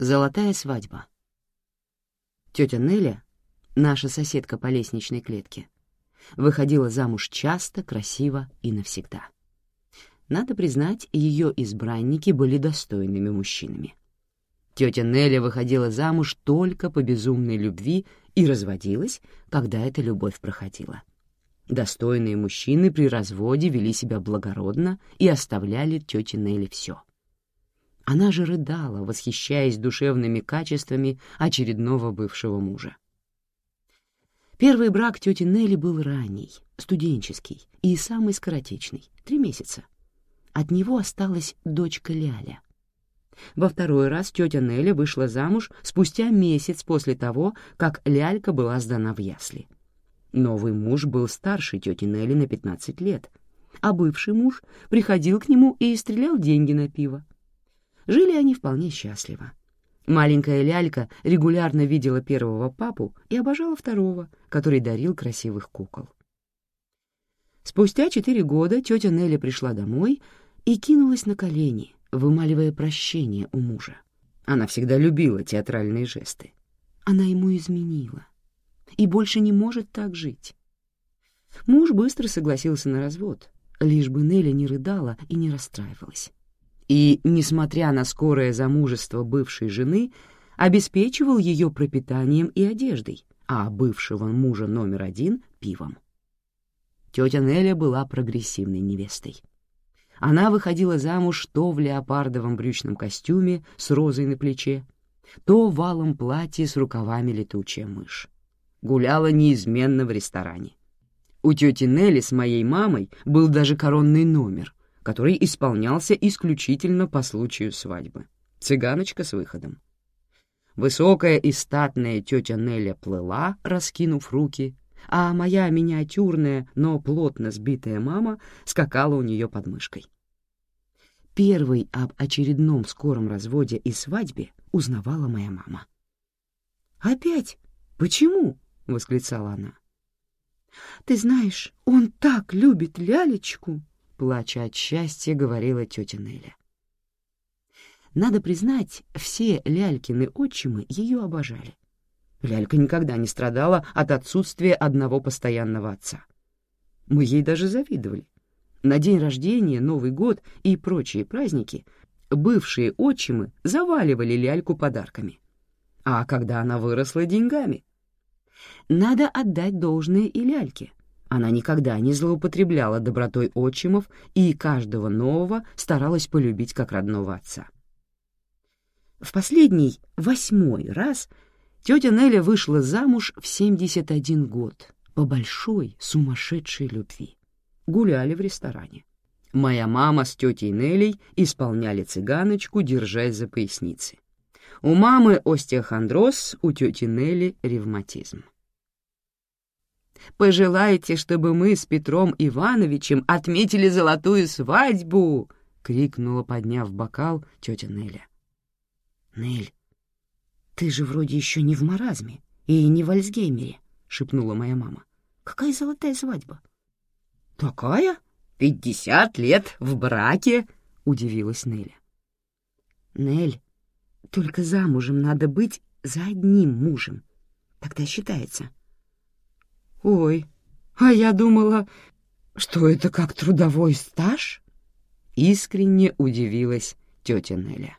Золотая свадьба. Тетя Неля, наша соседка по лестничной клетке, выходила замуж часто, красиво и навсегда. Надо признать, ее избранники были достойными мужчинами. Тетя Неля выходила замуж только по безумной любви и разводилась, когда эта любовь проходила. Достойные мужчины при разводе вели себя благородно и оставляли тете Нелли все. Она же рыдала, восхищаясь душевными качествами очередного бывшего мужа. Первый брак тети Нелли был ранний, студенческий и самый скоротечный — три месяца. От него осталась дочка Ляля. Во второй раз тетя Нелли вышла замуж спустя месяц после того, как Лялька была сдана в ясли. Новый муж был старше тети Нелли на 15 лет, а бывший муж приходил к нему и стрелял деньги на пиво. Жили они вполне счастливо. Маленькая лялька регулярно видела первого папу и обожала второго, который дарил красивых кукол. Спустя четыре года тетя Нелли пришла домой и кинулась на колени, вымаливая прощение у мужа. Она всегда любила театральные жесты. Она ему изменила и больше не может так жить. Муж быстро согласился на развод, лишь бы Нелли не рыдала и не расстраивалась и, несмотря на скорое замужество бывшей жены, обеспечивал ее пропитанием и одеждой, а бывшего мужа номер один — пивом. Тетя Неля была прогрессивной невестой. Она выходила замуж то в леопардовом брючном костюме с розой на плече, то в валом платье с рукавами летучая мышь. Гуляла неизменно в ресторане. У тети Нелли с моей мамой был даже коронный номер, который исполнялся исключительно по случаю свадьбы. Цыганочка с выходом. Высокая и статная тетя Неля плыла, раскинув руки, а моя миниатюрная, но плотно сбитая мама скакала у нее под мышкой. Первый об очередном скором разводе и свадьбе узнавала моя мама. «Опять? Почему?» — восклицала она. «Ты знаешь, он так любит лялечку!» Плача от счастья, говорила тетя Неля. Надо признать, все Лялькины отчимы ее обожали. Лялька никогда не страдала от отсутствия одного постоянного отца. Мы ей даже завидовали. На день рождения, Новый год и прочие праздники бывшие отчимы заваливали Ляльку подарками. А когда она выросла деньгами? Надо отдать должное и Ляльке. Она никогда не злоупотребляла добротой отчимов и каждого нового старалась полюбить как родного отца. В последний, восьмой раз, тетя Неля вышла замуж в 71 год по большой сумасшедшей любви. Гуляли в ресторане. Моя мама с тетей Нелей исполняли цыганочку, держась за поясницы. У мамы остеохондроз, у тети Нели ревматизм. Пожелайте, чтобы мы с Петром Ивановичем отметили золотую свадьбу!» — крикнула, подняв бокал тетя Неля. «Нель, ты же вроде еще не в маразме и не в Альцгеймере», — шепнула моя мама. «Какая золотая свадьба?» «Такая? Пятьдесят лет в браке!» — удивилась Неля. «Нель, только замужем надо быть за одним мужем. Тогда считается». «Ой, а я думала, что это как трудовой стаж?» Искренне удивилась тетя Неля.